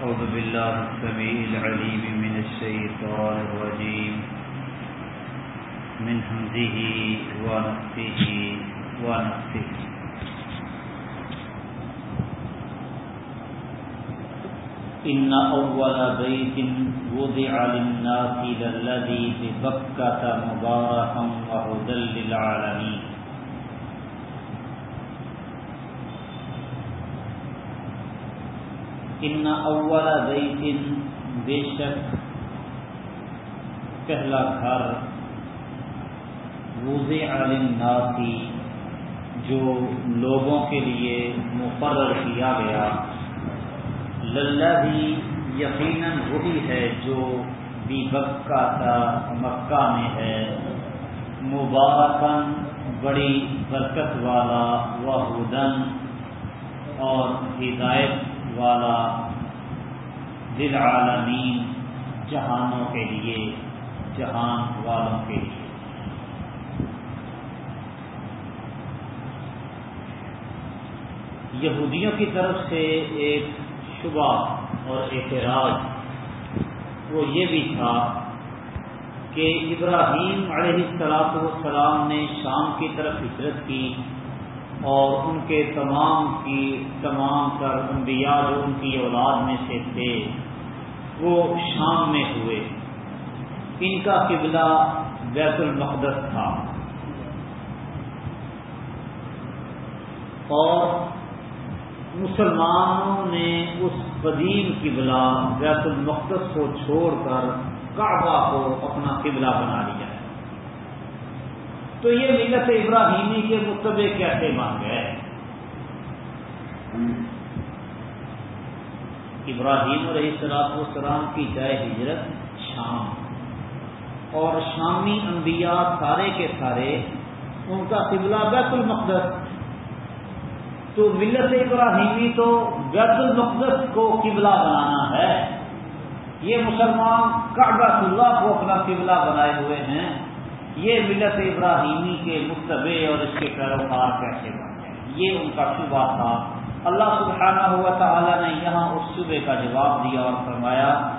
أعوذ بالله السميع العليم من الشيطان الرجيم. من همزه ونفسه ونفسه إن أول بيت وضع للناس للذي ببكة مباركا وهدى للعالمين. ان اول بیت بے شک پہلا گھر روز عالم ناسی جو لوگوں کے لیے مقرر کیا گیا۔ للہ بھی یقیناً وہی ہے جو بھی بکا تھا مکہ میں ہے۔ مبارکن بڑی برکت والا و ہدن اور ہدایت والا دل عالمین جہانوں کے لیے، جہان والوں کے لیے۔ یہودیوں کی طرف سے ایک شبہ اور اعتراض وہ یہ بھی تھا کہ ابراہیم علیہ السلاط والسلام نے شام کی طرف ہجرت کی۔ اور ان کے تمام کی تمام تر انبیاء جو ان کی اولاد میں سے تھے، وہ شام میں ہوئے۔ ان کا قبلہ بیت المقدس تھا۔ اور مسلمانوں نے اس قدیم قبلہ بیت المقدس کو چھوڑ کر کعبہ کو اپنا قبلہ بنا لیا۔ تو یہ ملت ابراہیمی کے مطبع کیسے مان گئے۔ ابراہیم علیہ السلاط والسلام کی جائے ہجرت شام۔ اور شامی انبیاء سارے کے سارے ان کا قبلہ بیت المقدس۔ تو ملت ابراہیمی تو بیت المقدس کو قبلہ بنانا ہے۔ یہ مسلمان کعبہ اللہ کو اپنا قبلہ بنائے ہوئے ہیں۔ یہ ملت ابراہیمی کے متبع اور اس کے پیروکار کیسے بن گئے؟ یہ ان کا شبہ تھا۔ اللہ سبحانہ ہوا تعالیٰ نے یہاں اس صبح کا جواب دیا اور فرمایا،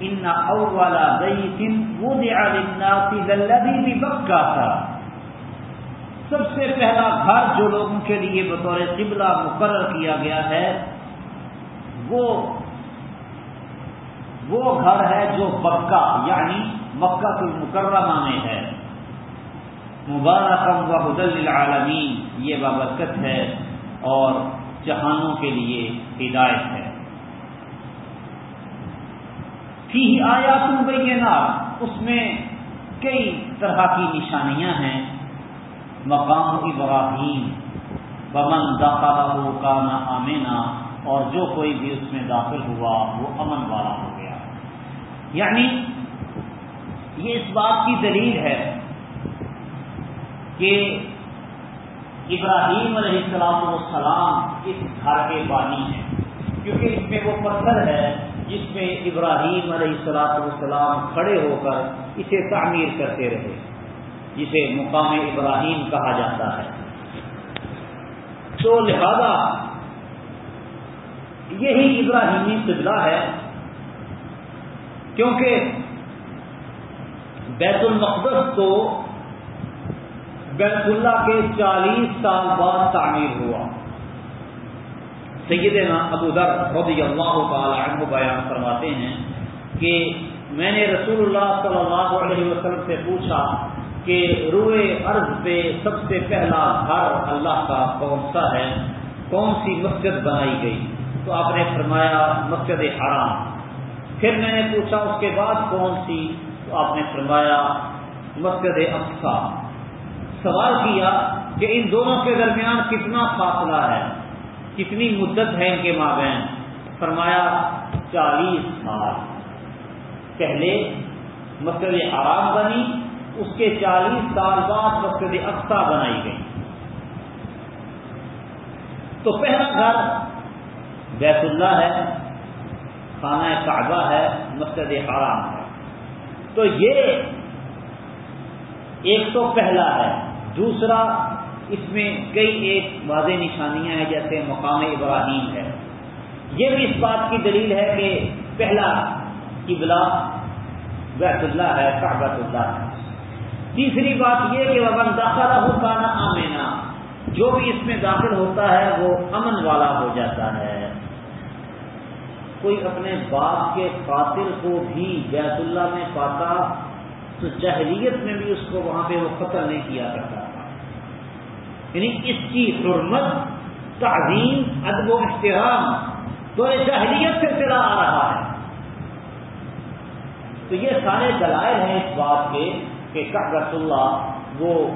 ان اولا دئی دن وہ بھی بکا تھا۔ سب سے پہلا گھر جو لوگوں کے لیے بطور قبلہ مقرر کیا گیا ہے، وہ وہ گھر ہے جو بکا یعنی مکہ کے مکرمہ میں ہے۔ مبارکم و حد العالمین یہ بابرکت ہے اور جہانوں کے لیے ہدایت ہے۔ فی آیا تم اس میں کئی طرح کی نشانیاں ہیں۔ مقام ابراہیم بمن داخلہ کا نہ آمینا اور جو کوئی بھی اس میں داخل ہوا، وہ امن والا ہو گیا۔ یعنی یہ اس بات کی دلیل ہے کہ ابراہیم علیہ السلام والسلام اس گھر کے بانی ہیں۔ کیونکہ اس میں وہ پتھر ہے جس میں ابراہیم علیہ السلاط والسلام کھڑے ہو کر اسے تعمیر کرتے رہے، جسے مقام ابراہیم کہا جاتا ہے۔ تو لہذا یہی ابراہیمی قبلہ ہے، کیونکہ بیت المقدس تو بیت اللہ کے چالیس سال بعد تعمیر ہوا۔ سیدنا ابو در رضی اللہ تعالی عنہ بیان فرماتے ہیں کہ میں نے رسول اللہ صلی اللہ علیہ وسلم سے پوچھا کہ روئے ارض پہ سب سے پہلا گھر اللہ کا کون سا ہے؟ کون سی مسجد بنائی گئی؟ تو آپ نے فرمایا مسجد حرام۔ پھر میں نے پوچھا اس کے بعد کون سی؟ تو آپ نے فرمایا مسجد افسا سوال کیا کہ ان دونوں کے درمیان کتنا فاصلہ ہے؟ کتنی مدت ہے ان کے مابین؟ فرمایا، چالیس سال۔ پہلے مسجد حرام بنی، اس کے چالیس سال بعد مسجد اقسا بنائی گئی۔ تو پہلا گھر بیت اللہ ہے، خانہ کعبہ ہے، مسجد حرام ہے۔ تو یہ ایک تو پہلا ہے۔ دوسرا، اس میں کئی ایک واضح نشانیاں ہیں، جیسے مقام ابراہیم ہے۔ یہ بھی اس بات کی دلیل ہے کہ پہلا قبلہ بیت اللہ ہے کابت اللہ ہے۔ تیسری بات یہ کہ وہ داخلہ ہوتا نا آمینا جو بھی اس میں داخل ہوتا ہے، وہ امن والا ہو جاتا ہے۔ کوئی اپنے باپ کے قاتل کو بھی بیت اللہ میں پاتا، تو جہلیت میں بھی اس کو وہاں پہ وہ قتل نہیں کیا کرتا۔ یعنی اس کی حرمت، تعظیم ادب و احترام تو جہلیت سے چلا آ رہا ہے۔ تو یہ سارے دلائل ہیں اس بات کے کہ رس اللہ وہ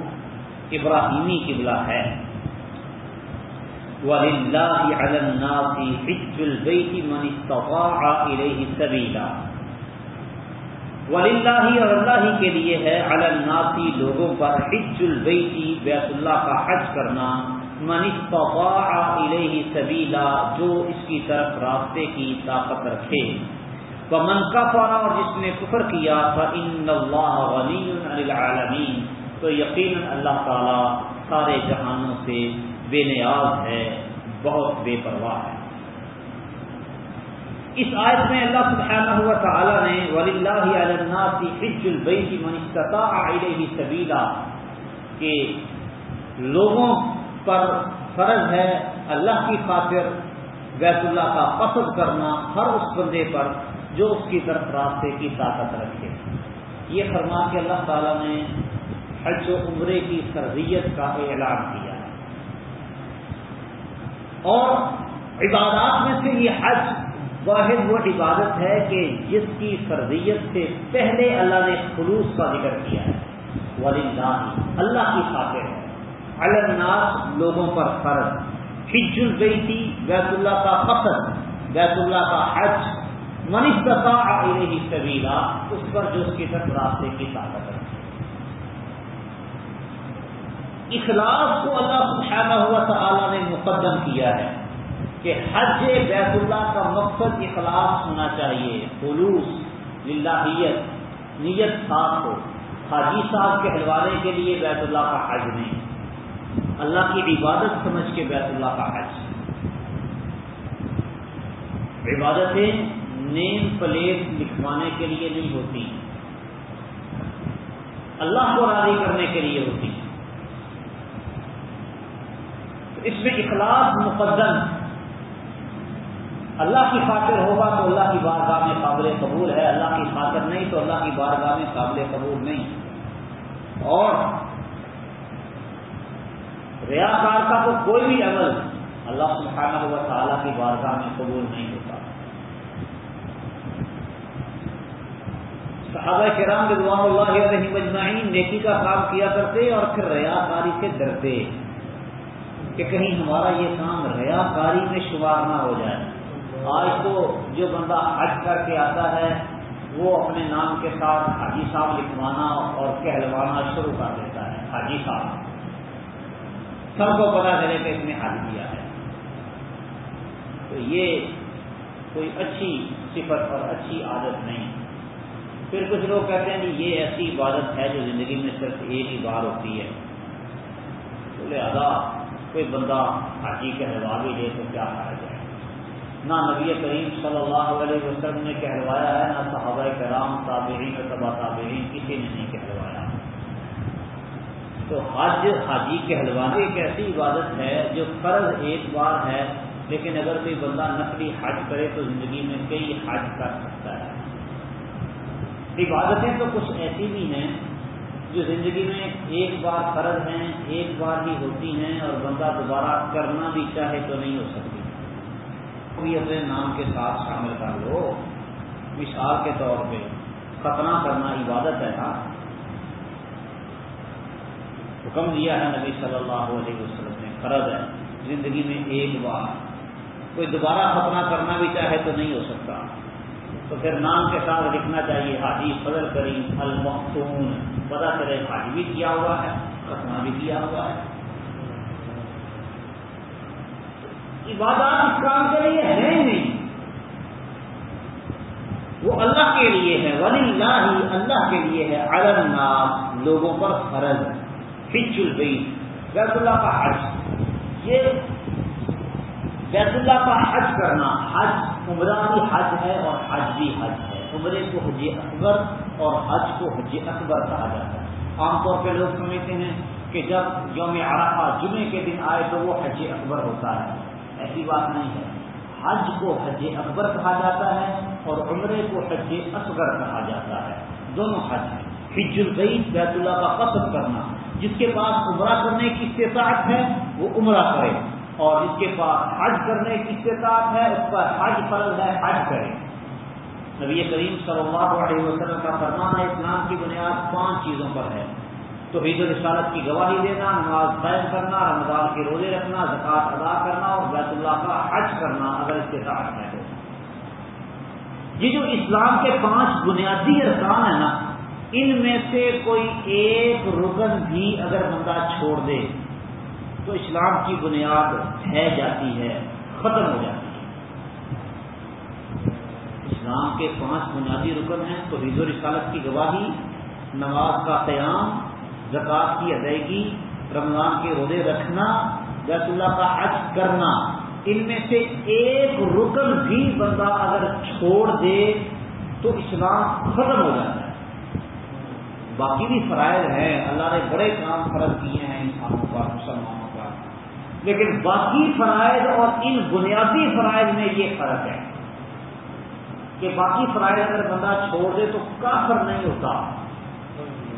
ابراہیمی قبلہ ہے۔ وَلِلَّهِ عَلَى النَّاسِ حِجُّ الْبَيْتِ مَنِ اسْتَطَاعَ إِلَيْهِ سَبِيلًا۔ وَلِلَّهِ اور اللہ ہی کے لیے ہے عَلَى النَّاسِ لوگوں پر حِجُّ الْبَيْتِ بیت اللہ کا حج کرنا۔ من استطاع إِلَيْهِ سَبِيلًا جو اس کی طرف راستے کی طاقت رکھے۔ وَمَنْ كَفَرَ اور جس نے کفر کیا، فَإِنَّ اللَّهَ غَنِيٌّ عَنِ الْعَالَمِينَ۔ تو یقینا اللہ تعالی سارے جہانوں سے بے نیاز ہے، بہت بے پرواہ ہے۔ اس آیت میں اللہ سبحانہ ہوا تعالیٰ نے ولی اللہ الناسی حج البیت من استطاع الیہ سبیلا کہ لوگوں پر فرض ہے اللہ کی خاطر بیت اللہ کا قصد کرنا ہر اس بندے پر جو اس کی طرف راستے کی طاقت رکھے۔ یہ فرما کے اللہ تعالیٰ نے حج و عمرے کی فرضیت کا اعلان کیا۔ اور عبادات میں سے یہ حج واحد وہ عبادت ہے کہ جس کی فرضیت سے پہلے اللہ نے خلوص کا ذکر کیا ہے۔ ولی اللہ کی خاطر ہے۔ الناس، لوگوں پر فرض۔ حج البیتی بیت اللہ کا فخر بیت اللہ کا حج۔ منیش ہی سبیلا، اس پر جو اس کی طرف راستے کی طاقت ہے۔ اخلاص کو اللہ سبحانہ ہوا تعالیٰ نے مقدم کیا ہے۔ کہ حج بیت اللہ کا مقصد اخلاص ہونا چاہیے، خلوص، للہیت، نیت صاف ہو۔ حاجی صاحب کے حلوانے کے لیے بیت اللہ کا حج نہیں۔ اللہ کی عبادت سمجھ کے بیت اللہ کا حج۔ عبادتیں نیم پلیٹ لکھوانے کے لیے نہیں ہوتی۔ اللہ کو راضی کرنے کے لیے ہوتی۔ اس میں اخلاص مقدم اللہ کی خاطر ہوگا تو اللہ کی بارگاہ میں قابل قبول ہے، اللہ کی خاطر نہیں تو اللہ کی بارگاہ میں قابل قبول نہیں۔ اور ریاکار کا تو کوئی بھی عمل اللہ سبحانہ ہوا تعالیٰ کی بارگاہ میں قبول نہیں ہوتا۔ صحابہ کرام کے دعا اللہ علیہ مجمعین نیکی کا کام کیا کرتے اور پھر ریاکاری سے ڈرتے کہ کہیں ہمارا یہ کام ریا کاری میں شمار نہ ہو جائے۔ آج تو جو بندہ حج کر کے آتا ہے، وہ اپنے نام کے ساتھ حاجی صاحب لکھوانا اور کہلوانا شروع کر دیتا ہے، حاجی صاحب۔ سب کو پتا چلے کہ اس نے حج کیا ہے۔ تو یہ کوئی اچھی صفت اور اچھی عادت نہیں۔ پھر کچھ لوگ کہتے ہیں کہ یہ ایسی عبادت ہے جو زندگی میں صرف ایک ہی بار ہوتی ہے۔ بولے ادا کوئی بندہ حاجی کہلوا بھی دے تو کیا کھایا جائے نہ نبی کریم صلی اللہ علیہ وسلم نے کہلوایا ہے، نہ صحابہ کرام، تابعین تبا تابعین، کسی نے نہیں کہلوایا۔ تو حج، حاجی کہلوانے ایک ایسی عبادت ہے جو فرض ایک بار ہے، لیکن اگر کوئی بندہ نقلی حج کرے تو زندگی میں کئی حج کر سکتا ہے۔ عبادتیں تو کچھ ایسی بھی ہیں جو زندگی میں ایک بار فرض ہیں، ایک بار ہی ہوتی ہیں اور بندہ دوبارہ کرنا بھی چاہے تو نہیں ہو سکتی بھی اپنے نام کے ساتھ شامل کر لو۔ مثال کے طور پہ ختنہ کرنا عبادت ہے نا۔ حکم دیا ہے نبی صلی اللہ علیہ وسلم نے، فرض ہے۔ زندگی میں ایک بار کوئی دوبارہ ختنہ کرنا بھی چاہے تو نہیں ہو سکتا۔ تو پھر نام کے ساتھ لکھنا چاہیے حاجی فضل کریم المختون پتا چلے، حج بھی کیا ہوا ہے ختمہ بھی کیا ہوا ہے۔ عبادات اس کام کے لیے ہے ہی نہیں۔ وہ اللہ کے لیے ہے ولی اللہ ہی اللہ کے لیے ہے الناس، لوگوں پر فرض فچ البئی بیت اللہ کا حج۔ یہ بیت اللہ کا حج کرنا، حج عمرہ بھی حج ہے اور حج بھی حج ہے۔ عمرے کو حج اکبر اور حج کو حج اکبر کہا جاتا ہے۔ عام طور پہ لوگ سمجھتے ہیں کہ جب یوم عرفہ جمعے کے دن آئے تو وہ حج اکبر ہوتا ہے۔ ایسی بات نہیں ہے۔ حج کو حج اکبر کہا جاتا ہے اور عمرے کو حج اصغر کہا جاتا ہے۔ دونوں حج ہیں۔ حج البعید بیت اللہ کا قصد کرنا۔ جس کے پاس عمرہ کرنے کی استطاعت ہے، وہ عمرہ کرے۔ اور جس کے پاس حج کرنے کی استطاعت ہے، اس پر حج فرض ہے، حج کرے۔ نبی کریم صلی اللہ علیہ وسلم کا فرمان ہے اسلام کی بنیاد پانچ چیزوں پر ہے۔ تو عید الرسالت کی گواہی دینا، نماز قائم کرنا، رمضان کے روزے رکھنا، زکوٰۃ ادا کرنا اور بیت اللہ کا حج کرنا اگر استطاعت ہے تو۔ یہ جو اسلام کے پانچ بنیادی ارکان ہیں نا، ان میں سے کوئی ایک رکن بھی اگر بندہ چھوڑ دے، تو اسلام کی بنیاد ہے، جاتی ہے، ختم ہو جاتی ہے۔ اسلام کے پانچ بنیادی رکن ہیں تو عید و رسالت کی گواہی، نماز کا قیام زکات کی ادائیگی، رمضان کے روزے رکھنا، بیت اللہ کا حج کرنا، ان میں سے ایک رکن بھی بندہ اگر چھوڑ دے تو اسلام ختم ہو جاتا ہے۔ باقی بھی فرائض ہیں، اللہ نے بڑے کام فرض کیے ہیں انسانوں کا مسلمانوں کا لیکن باقی فرائض اور ان بنیادی فرائض میں یہ فرق ہے کہ باقی فرائض اگر بندہ چھوڑ دے تو کافر نہیں ہوتا،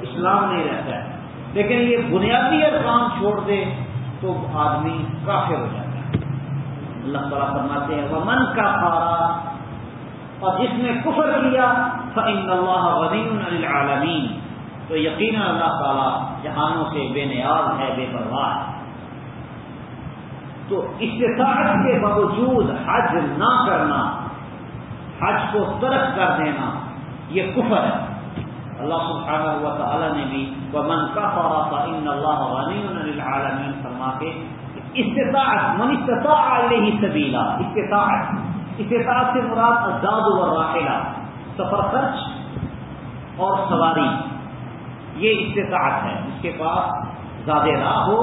اسلام نہیں رہتا ہے۔ لیکن یہ بنیادی اگر کام چھوڑ دے تو آدمی کافر ہو جاتا ہے۔ اللہ تعالیٰ فرماتے ہیں وہ من کا پارا اور جس نے کفر کیا فعین اللہ وزین العالمین تو یقینا اللہ تعالیٰ جہانوں سے بے نیاز ہے، بے پرواہ ہے۔ تو استطاعت کے باوجود حج نہ کرنا، حج کو ترک کر دینا، یہ کفر ہے۔ اللہ سبحانہ ہوا تعالیٰ نے بھی من کا فوراً ان اللہ غنی عالمین فرما کے استطاعت، من استطاع علیہ سبیلا، استطاعت استطاعت سے مراد ازاد و راحلہ سفر خرچ اور سواری، یہ استطاعت ہے۔ اس کے پاس زیادہ راہ ہو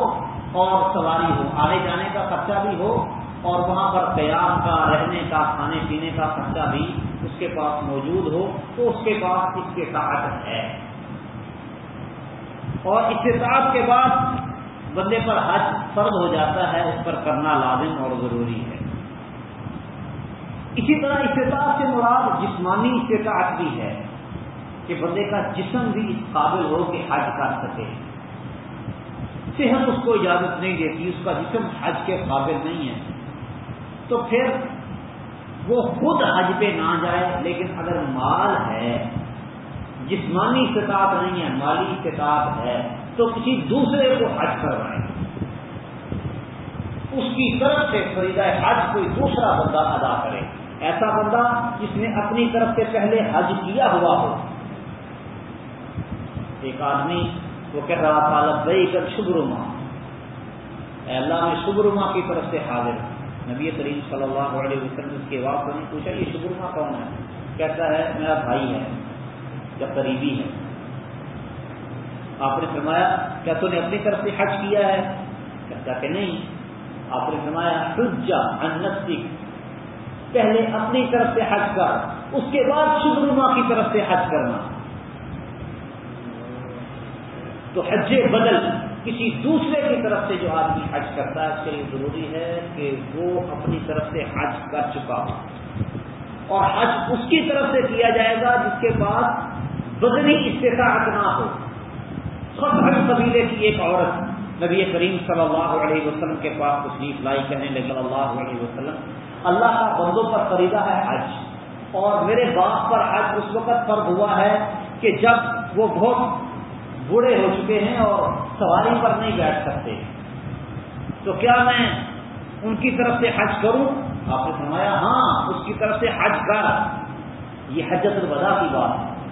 اور سواری ہو آنے جانے کا خرچہ بھی ہو اور وہاں پر قیام کا، رہنے کا، کھانے پینے کا خرچہ بھی اس کے پاس موجود ہو، تو اس کے پاس استطاعت ہے۔ اور استطاعت کے بعد بندے پر حج فرض ہو جاتا ہے، اس پر کرنا لازم اور ضروری ہے۔ اسی طرح استطاعت سے مراد جسمانی استطاعت بھی ہے کہ بندے کا جسم بھی اس قابل ہو کہ حج کر سکے۔ صحت اس کو اجازت نہیں دیتی، اس کا جسم حج کے قابل نہیں ہے۔ تو پھر وہ خود حج پہ نہ جائے، لیکن اگر مال ہے، جسمانی استطاعت نہیں ہے، مالی استطاعت ہے، تو کسی دوسرے کو حج کروائے اس کی طرف سے خریدا حج کوئی دوسرا بندہ ادا کرے۔ ایسا بندہ جس نے اپنی طرف سے پہلے حج کیا ہوا ہو۔ ایک آدمی وہ کہہ رہا تھا لبئی کر شبرما اللہ میں شبرما کی طرف سے حاضر نبی کریم صلی اللہ علیہ وسلم اس کے واقع نے پوچھا، یہ شبرما کون ہے؟ کہتا ہے، میرا بھائی ہے، یا قریبی ہے؟ آپ نے فرمایا، کیا تو نے اپنی طرف سے حج کیا ہے؟ کہتا کہ نہیں۔ آپ نے فرمایا حجا انسک پہلے اپنی طرف سے حج کر، اس کے بعد شبرما کی طرف سے حج کرنا۔ تو حج بدل کسی دوسرے کی طرف سے جو آدمی حج کرتا ہے، اس کے لیے ضروری ہے کہ وہ اپنی طرف سے حج کر چکا ہو۔ اور حج اس کی طرف سے کیا جائے گا جس کے پاس بدنی استطاعت نہ ہو۔ سب حج قبیلے کی ایک عورت نبی کریم صلی اللہ علیہ وسلم کے پاس تشریف لائی، کہنے لگے، صلی اللہ علیہ وسلم، اللہ کا بندوں پر خریدا ہے حج۔ اور میرے باپ پر حج اس وقت فرض ہوا ہے کہ جب وہ بہت بوڑھے ہو چکے ہیں اور سواری پر نہیں بیٹھ سکتے۔ تو کیا میں ان کی طرف سے حج کروں؟ آپ نے فرمایا ہاں اس کی طرف سے حج کر۔ یہ حجت الوداع کی بات ہے۔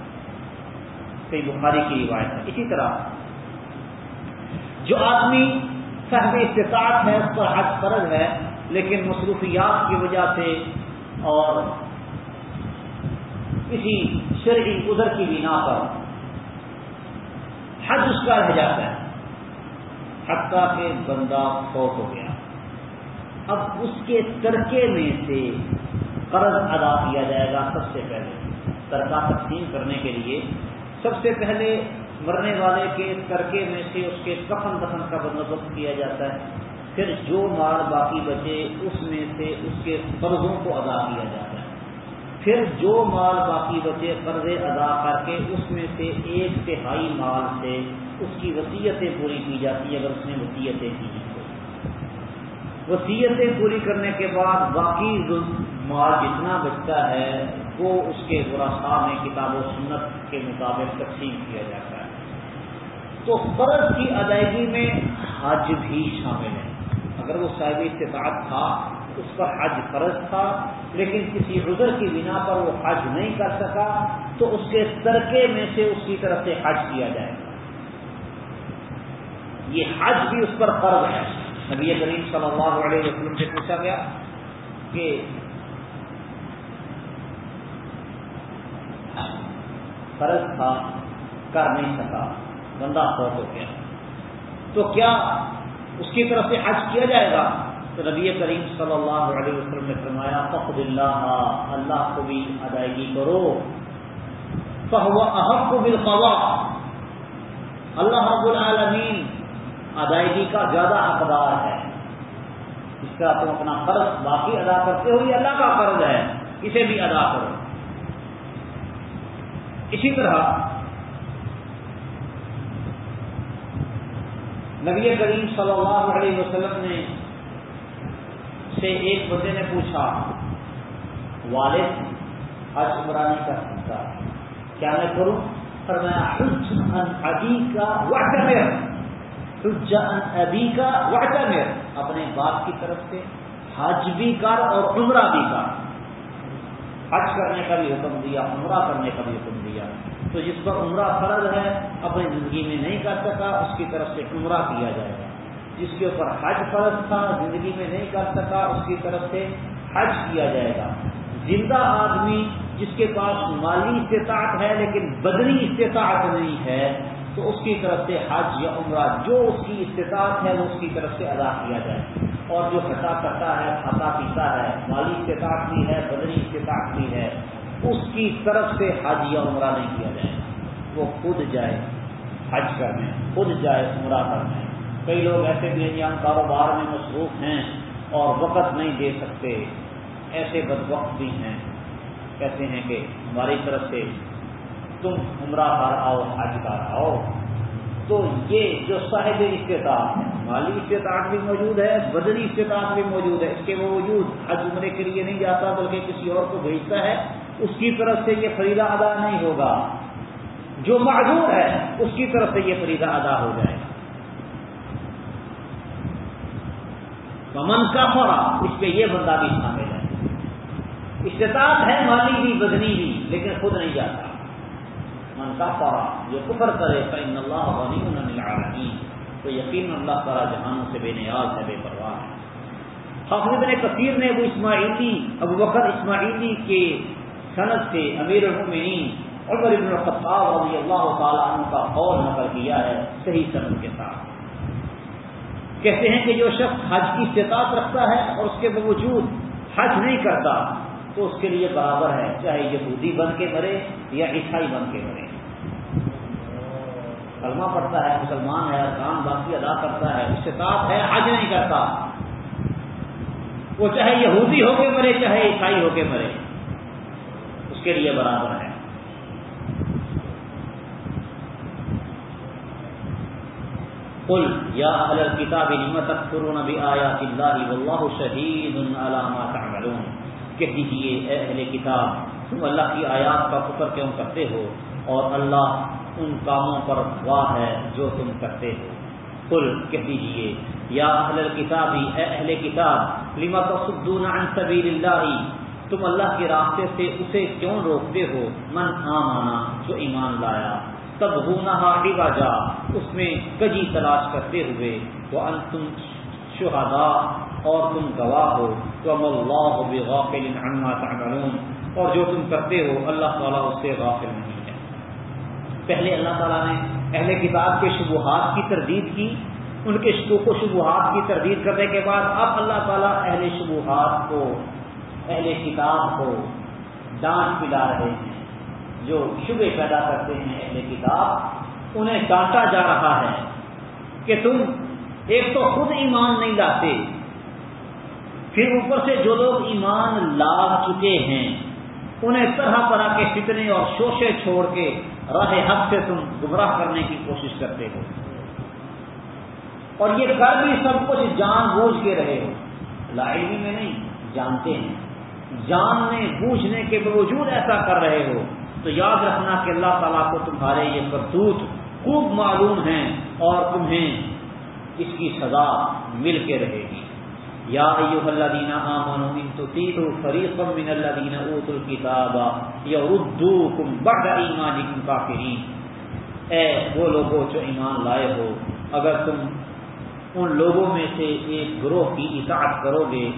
کئی بخاری کی روایت ہے۔ اسی طرح جو آدمی صاحب استطاعت ہے، اس پر حج فرض ہے، لیکن مصروفیات کی وجہ سے اور کسی شرعی ادھر کی بنا پر حج اس کا رہ جاتا ہے۔ حتیٰ کہ بندہ فوت ہو گیا۔ اب اس کے ترکے میں سے قرض ادا کیا جائے گا سب سے پہلے۔ ترکہ تقسیم کرنے کے لیے سب سے پہلے مرنے والے کے ترکے میں سے اس کے کفن دفن کا بندوبست کیا جاتا ہے۔ پھر جو مال باقی بچے اس میں سے اس کے قرضوں کو ادا کیا جاتا ہے۔ پھر جو مال باقی بچے قرضے ادا کر کے اس میں سے ایک تہائی مال سے اس کی وصیتیں پوری کی جاتی ہیں اگر اس نے وصیتیں کی وصیتیں پوری کرنے کے بعد باقی مال جتنا بچتا ہے وہ اس کے برا میں کتاب و سنت کے مطابق تقسیم کیا جاتا ہے۔ تو قرض کی ادائیگی میں حج بھی شامل ہے۔ اگر وہ صاحب استطاعت تھا اس پر حج فرض تھا، لیکن کسی عذر کی بنا پر وہ حج نہیں کر سکا، تو اس کے ترکے میں سے اس کی طرف سے حج کیا جائے گا۔ یہ حج بھی اس پر قرض ہے۔ نبی کریم صلی اللہ علیہ وسلم سے پوچھا گیا کہ فرض تھا، کر نہیں سکا، بندہ فوت ہو گیا۔ تو کیا اس کی طرف سے حج کیا جائے گا؟ تو نبی کریم صلی اللہ علیہ وسلم نے فرمایا فخد اللہ اللہ کو بھی ادائیگی کرو۔ فہو احب کو بالخوا اللہ رب العالمین ادائیگی کا زیادہ حقدار ہے۔ اس کا تم اپنا قرض باقی ادا کرتے ہو، یہ اللہ کا قرض ہے، اسے بھی ادا کرو۔ اسی طرح نبی کریم صلی اللہ علیہ وسلم نے سے ایک بندے نے پوچھا، والد حج عمرہ نہیں کر سکتا کیا میں کروں؟ پر میں ابھی کا ابھی کا واٹر اپنے باپ کی طرف سے حج بھی کر اور عمرہ بھی کر۔ حج کرنے کا بھی حکم دیا، عمرہ کرنے کا بھی حکم دیا۔ تو جس پر عمرہ فرض ہے، اپنی زندگی میں نہیں کر سکا، اس کی طرف سے عمرہ کیا جائے گا۔ جس کے اوپر حج فرض تھا، زندگی میں نہیں کر سکا، اس کی طرف سے حج کیا جائے گا۔ زندہ آدمی جس کے پاس مالی استطاعت ہے لیکن بدنی استطاعت نہیں ہے، تو اس کی طرف سے حج یا عمرہ، جو اس کی استطاعت ہے، وہ اس کی طرف سے ادا کیا جائے۔ اور جو کھٹا کرتا ہے کھاتا پیتا ہے، مالی استطاعت بھی ہے، بدنی استطاعت بھی ہے، اس کی طرف سے حج یا عمرہ نہیں کیا جائے۔ وہ خود جائے حج کرنے، خود جائے عمرہ کرنے۔ کئی لوگ ایسے بھی ہیں کاروبار میں مصروف ہیں اور وقت نہیں دے سکتے۔ ایسے بد وقت بھی ہیں۔ کہتے ہیں کہ ہماری طرف سے تم عمرہ کر آؤ حج کر آؤ۔ تو یہ جو صاحب استطاعت ہے، مالی استطاعت بھی موجود ہے بدنی استطاعت بھی موجود ہے، اس کے باوجود حج عمرے کے لیے نہیں جاتا، بلکہ کسی اور کو بھیجتا ہے۔ اس کی طرف سے یہ فریدہ ادا نہیں ہوگا۔ جو معذور ہے، اس کی طرف سے یہ فریدہ ادا ہو جائے۔ گا من کا فوراً اس پہ یہ بندہ بھی شامل ہے استطاعت ہے، مالی بھی بدنی بھی، لیکن خود نہیں جاتا۔ من کا فوراً جو کفر کرے فن اللہ غنی تو یقین اللہ تعالیٰ جہانوں سے بے نیاز ہے، بے پرواہ ہے۔ حافظ نے کثیر نے ابو اسماعیلی، ابو بکر اسماعیلی کے صنعت سے امیر المؤمنین عمر ابن الخطاب رضی اللہ تعالیٰ عنہ کا قول نقل کیا ہے، صحیح صنعت کے ساتھ۔ کہتے ہیں کہ جو شخص حج کی استطاعت رکھتا ہے اور اس کے باوجود حج نہیں کرتا، تو اس کے لیے برابر ہے، چاہے یہودی بن کے مرے یا عیسائی بن کے مرے۔ کلمہ پڑتا ہے، مسلمان ہے کام باقی ادا کرتا ہے استطاعت ہے، حج نہیں کرتا۔ وہ چاہے یہودی ہو کے مرے، چاہے عیسائی ہو کے مرے۔ اس کے لیے برابر ہے۔ قل یا اہل الكتاب لم تکفرون بآیات اللہ واللہ شہید علی ما تعملون کہہ دیجیے، اے اہل کتاب، تم اللہ کی آیات کا کفر کیوں کرتے ہو؟ اور اللہ ان کاموں پر گواہ ہے جو تم کرتے ہو۔ قل کہہ دیجیے، یا اہل الكتاب، اے اہل کتاب، لم تصدون عن سبیل اللہ؟ تم اللہ کے راستے سے اسے کیوں روکتے ہو؟ من آمانا، جو ایمان لایا۔ تب ہونا جا اس میں کجی تلاش کرتے ہوئے وہ ان تم شہدا اور تم گواہ ہو، تو اللہ غافل عما تعملون، اور جو تم کرتے ہو، اللہ تعالیٰ اس سے غافل نہیں ہے۔ پہلے اللہ تعالیٰ نے اہل کتاب کے شبہات کی تردید کی، ان کے شکوک و شبہات کی تردید کرنے کے بعد اب اللہ تعالیٰ اہل شبہات کو، اہل کتاب کو ڈانٹ پلا رہے ہیں۔ جو شبے پیدا کرتے ہیں اہل کتاب، انہیں ڈانٹا جا رہا ہے کہ تم ایک تو خود ایمان نہیں لاتے، پھر اوپر سے جو لوگ ایمان لا چکے ہیں، انہیں طرح طرح کے فتنے اور شوشے چھوڑ کے راہ حق سے تم گمراہ کرنے کی کوشش کرتے ہو۔ اور یہ کر بھی سب کچھ جان بوجھ کے رہے ہو۔ لائبریری میں نہیں، جانتے ہیں۔ جاننے بوجھنے کے باوجود ایسا کر رہے ہو۔ تو یاد رکھنا کہ اللہ تعالیٰ کو تمہارے یہ کرتوت خوب معلوم ہیں اور تمہیں اس کی سزا مل کے رہے گی۔ یا ایوہ الذین آمنوا ان تطیعوا فریقا من الذین اوتوا الکتاب یردوکم بعد ایمانکم کافرین۔ اے وہ لوگوں جو ایمان لائے ہو، اگر تم ان لوگوں میں سے ایک گروہ کی اطاعت کرو گے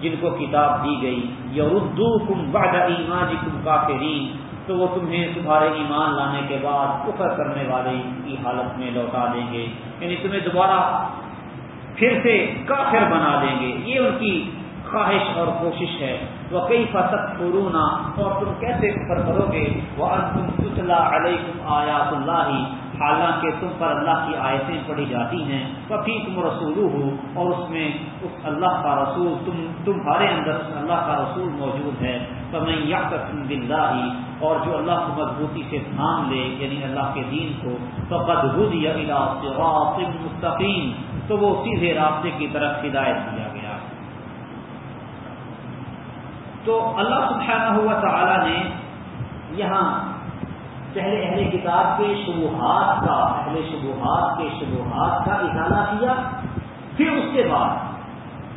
جن کو کتاب دی گئی، یردوکم بعد ایمانکم کافرین۔ تو وہ تمہیں تمہارے ایمان لانے کے بعد کفر کرنے والے کی حالت میں لوٹا دیں گے یعنی تمہیں دوبارہ پھر سے کافر بنا دیں گے۔ یہ ان کی خواہش اور کوشش ہے۔ وہ کئی فصد قرونا اور تم کیسے کفر کرو گے؟ وہ تم تتلا علیکم آیات اللہ حالانکہ تم پر اللہ کی آیتیں پڑھی جاتی ہیں۔ کبھی تم رسول ہو اور اس میں اس اللہ کا رسول، تم، تمہارے اندر اس اللہ کا رسول موجود ہے۔ تو میں یا قسم دلّہ اور جو اللہ کو مضبوطی سے تھام لے یعنی اللہ کے دین کو تو بدبود یا مستقیم، تو وہ سیدھے راستے کی طرف ہدایت دیا گیا۔ تو اللہ سبحانہ ہوا تعالی نے یہاں پہلے اہل کتاب کے شبوہات کا، اہل شبوہات کے شبوہات کا اضالہ کیا۔ پھر اس کے بعد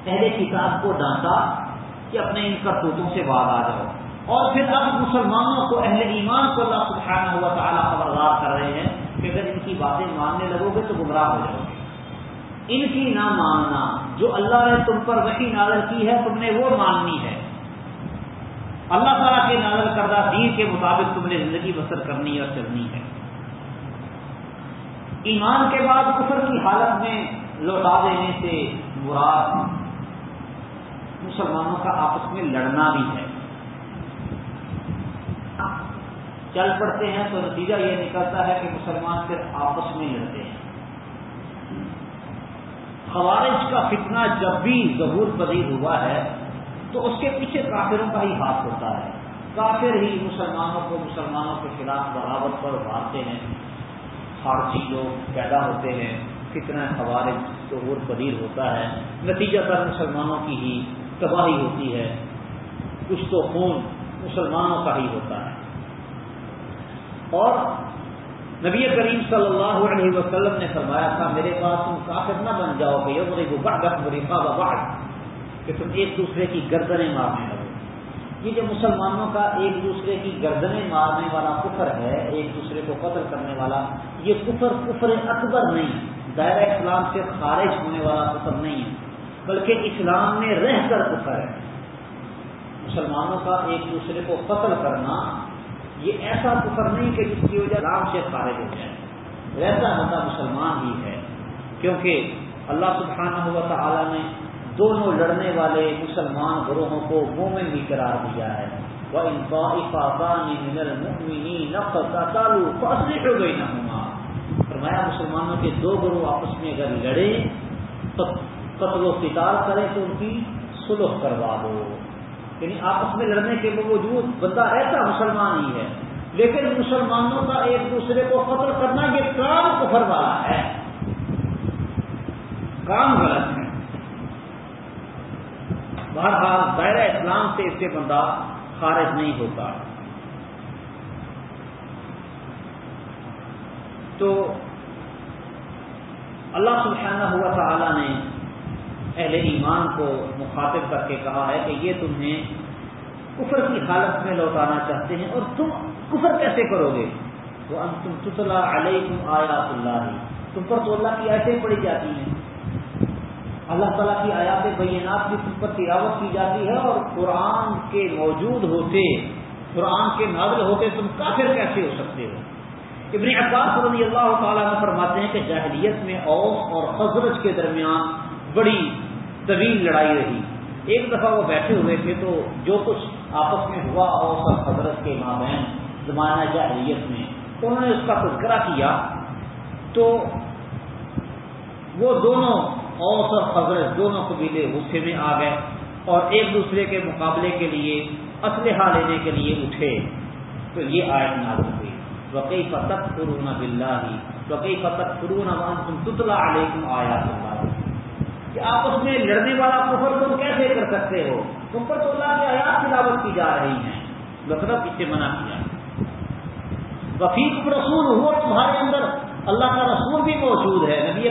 اہل کتاب کو ڈانٹا کہ اپنے ان کرتوتوں سے بعد آ جاؤ۔ اور پھر اب مسلمانوں کو اہل ایمان کو اللہ سبحانہ ہوا تعالیٰ خبردار کر رہے ہیں کہ اگر ان کی باتیں ماننے لگو گے تو گمراہ ہو جاؤ گے۔ ان کی نہ ماننا جو اللہ نے تم پر وہی نازل کی ہے، تم نے وہ ماننی ہے۔ اللہ تعالیٰ کے نازل کردہ دین کے مطابق تم نے زندگی بسر کرنی اور چلنی ہے۔ ایمان کے بعد کفر کی حالت میں لوٹا دینے سے مراد مسلمانوں کا آپس میں لڑنا بھی ہے۔ چل پڑتے ہیں تو نتیجہ یہ نکلتا ہے کہ مسلمان صرف آپس میں لڑتے ہیں۔ خوارج کا فتنہ جب بھی ظہور پذیر ہوا ہے، تو اس کے پیچھے کافروں کا ہی ہاتھ ہوتا ہے۔ کافر ہی مسلمانوں کو مسلمانوں کے خلاف بغاوت پر ابھارتے ہیں۔ خارجی لوگ پیدا ہوتے ہیں کتنا خوارج ظہور پذیر ہوتا ہے۔ نتیجہ تر مسلمانوں کی ہی تباہی ہوتی ہے۔ کچھ تو خون مسلمانوں کا ہی ہوتا ہے۔ اور نبی کریم صلی اللہ علیہ وسلم نے فرمایا تھا، میرے پاس تم کافر نہ بن جاؤ گے کہ تم ایک دوسرے کی گردنیں مارنے لگو۔ یہ جو مسلمانوں کا ایک دوسرے کی گردنیں مارنے والا کفر ہے، ایک دوسرے کو قتل کرنے والا، یہ کفر کفر اکبر نہیں، دائرہ اسلام سے خارج ہونے والا کفر نہیں ہے، بلکہ اسلام میں رہ کر کفر ہے۔ مسلمانوں کا ایک دوسرے کو قتل کرنا یہ ایسا کفر نہیں کہ جس کی وجہ رام سے خارج ہو جائے۔ ویسا ہوتا مسلمان ہی ہے، کیونکہ اللہ سبحانہ ہوا تعالیٰ نے دونوں لڑنے والے مسلمان گروہوں کو مومن بھی قرار دیا ہے۔ وہ تعلق ہو گئی نہ ہوا فرمایا مسلمانوں کے دو گروہ آپس میں اگر لڑے تو قتل و قتال کرے تو ان کی سلح کروا دو۔ یعنی آپس میں لڑنے کے باوجود بندہ ایسا مسلمان ہی ہے، لیکن مسلمانوں کا ایک دوسرے کو قتل کرنا یہ کام کفر والا ہے۔ کام غلط ہے۔ بہرحال دائرہ اسلام سے اس سے بندہ خارج نہیں ہوتا۔ تو اللہ سبحانہ ہوا تعالی نے اہل ایمان کو مخاطب کر کے کہا ہے کہ یہ تمہیں کفر کی حالت میں لوٹانا چاہتے ہیں اور تم کفر کیسے کرو گے؟ وہ تم تطلا علیکم آیات اللہ تم پر تو اللہ کی آیتیں پڑھی جاتی ہیں۔ اللہ تعالیٰ کی آیات بینات بھی تم پر تلاوت کی جاتی ہے اور قرآن کے موجود ہوتے، قرآن کے نازل ہوتے تم کافر کیسے ہو سکتے ہو؟ ابن عباس رضی اللہ تعالیٰ نے فرماتے ہیں کہ جاہلیت میں اوس اور خزرج کے درمیان بڑی طویل لڑائی رہی۔ ایک دفعہ وہ بیٹھے ہوئے تھے تو جو کچھ آپس میں ہوا، اوس اور خزرج کے مابین زمانہ جاہلیت میں، انہوں نے اس کا تذکرہ کیا تو وہ دونوں اوس اور خزرج دونوں قبیلے غصے میں آ گئے اور ایک دوسرے کے مقابلے کے لیے، اسلحہ لینے کے لیے اٹھے۔ تو یہ آیت نازل ہوئی۔ وقی فتح فرون بلّہ وقی فتح فرون تطلا علیکم آیات اللہ کہ آپ اس میں لڑنے والا کفر تم کیسے کر سکتے ہو؟ تم پر تو اللہ کی آیات کی دعوت کی جا رہی ہیں۔ مطلب اس سے منع کیا۔ وفیق رسول ہوا تمہارے اندر۔ اللہ کا رسول بھی موجود ہے۔ نبی